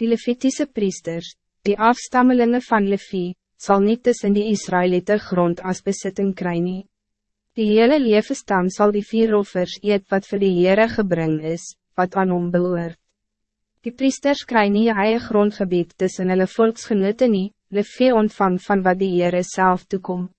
Die Levitische priesters, die afstammelingen van Levi, zal niet tussen die Israëlieten grond als bezitting krijgen. Die hele levenstam zal die vier offers eet wat voor die Heere gebring is, wat aan hom behoort. Die priesters krijgen nie eie grondgebied tussen hulle volksgenote nie, Levi ontvang van wat die Heere self toekom.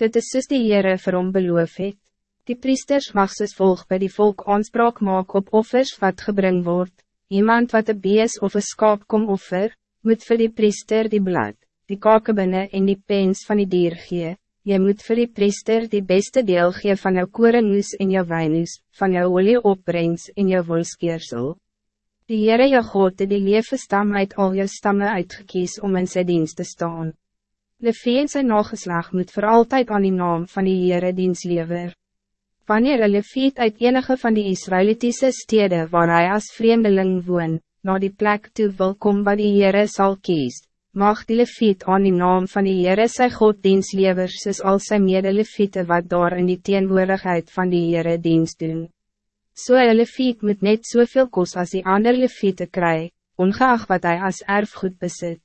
Dit is soos die Heere vir hom beloof het. Die priesters mag soos volg by die volk aanspraak maak op offers wat gebring wordt. Iemand wat een bees of een skaap kom offer, moet voor die priester die blad, die kakebinne en die pens van die dier gee. Je moet voor die priester die beste deel gee van jou korenhoes en jou wijnhoes, van jou olie opbrengs en jou wolskeersel. Die Heere jou God het die lewe stam uit al jou stammen uitgekies om in sy dienst te staan. Levi en sy nageslag moet voor altijd aan die naam van die Heere dienst lever. Wanneer een leviet uit enige van die Israëlitische steden waar hij als vreemdeling woon, naar die plek toe wil kom wat die Heere sal kies, mag die leviet aan die naam van die Heere sy Goddienst lever soos al sy medeleviete wat daar in die teenwoordigheid van die Heere dienst doen. So een leviet moet net soveel kos als die ander leviete kry, ongeacht wat hij als erfgoed besit.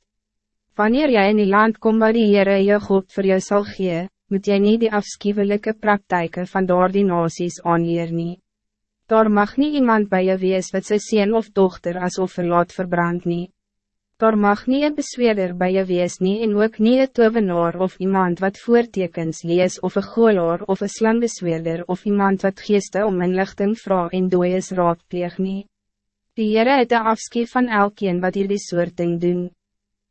Wanneer jij in die land kom waar die Heere jou God voor jou zal gee, moet jy niet die afschuwelijke praktijken van door die nasies aanleer nie. Daar mag niet iemand bij je wees wat sy sien of dochter as offerlaat verbrand nie. Daar mag niet een besweerder bij je wees nie en ook niet een tovenaar of iemand wat voortekens lees of een goolaar of een slangbesweerder of iemand wat geeste om inlichting vrouw en dooies raadpleeg nie. Die Heere het de afskie van elkeen wat hier die soort ding doen.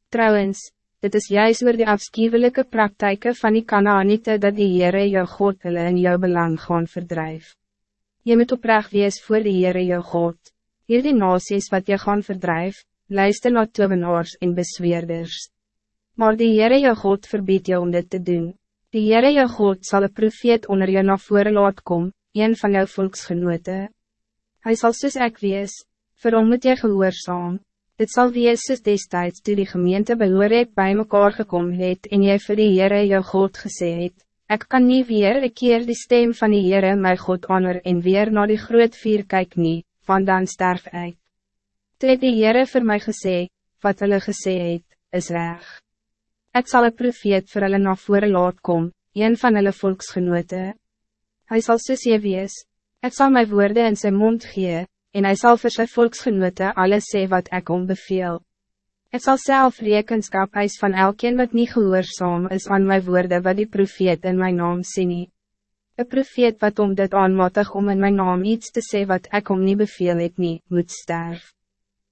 Trouwens, dit is juist oor die afschuwelijke praktijken van die Kanaanite dat die Heere jou God hulle in jou belang gaan verdrijf. Je moet oprecht wees voor die Heere jou God. Hier die nasies wat je gaan verdrijf, luister na tovenaars en besweerders. Maar die Heere jou God verbiedt jou om dit te doen. Die Heere jou God zal een profeet onder jou na vore laat kom, een van jou volksgenote. Hij zal soos ek wees, vir hom moet jy gehoorzaam. Dit zal wees soos destijds toe die gemeente behoorlijk bij mekaar gekomen het en jy vir die Heere jou God gesê het, Ek kan niet weer een keer die stem van die Heere my God honor en weer naar die groot vier kyk nie, want dan sterf ek. Toe het die Heere vir my gesê, wat hulle gesê het, is reg. Ek sal een profeet vir hulle na vore laat kom, een van hulle volksgenote. Hij zal soos jy wees, ek sal my woorde in zijn mond gee, en hij zal voor zijn volksgenote alles sê wat ik om beveel. Ik zal zelf rekenskap eis van elkeen wat niet gehoorzaam is aan mijn woorden wat die profeet in mijn naam sê nie. Een profeet wat om dit aanmatig om in mijn naam iets te zeggen wat ik om niet beveel het nie, moet sterf.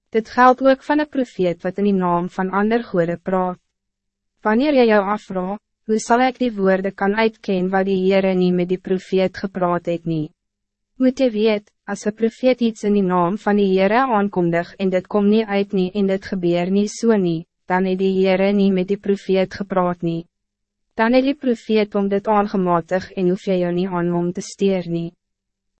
Dit geldt ook van een profeet wat in die naam van ander goede praat. Wanneer jy jou afvra, hoe zal ik die woorden kan uitkennen wat die Heere nie met die profeet gepraat het nie? Moet je weet, als een profeet iets in die naam van die Heere aankondig en dit kom niet uit nie en dit gebeur nie so nie, dan het die Heere nie met die profeet gepraat nie. Dan het die profeet om dit aangematig en hoef jy jou nie aan om te steer nie.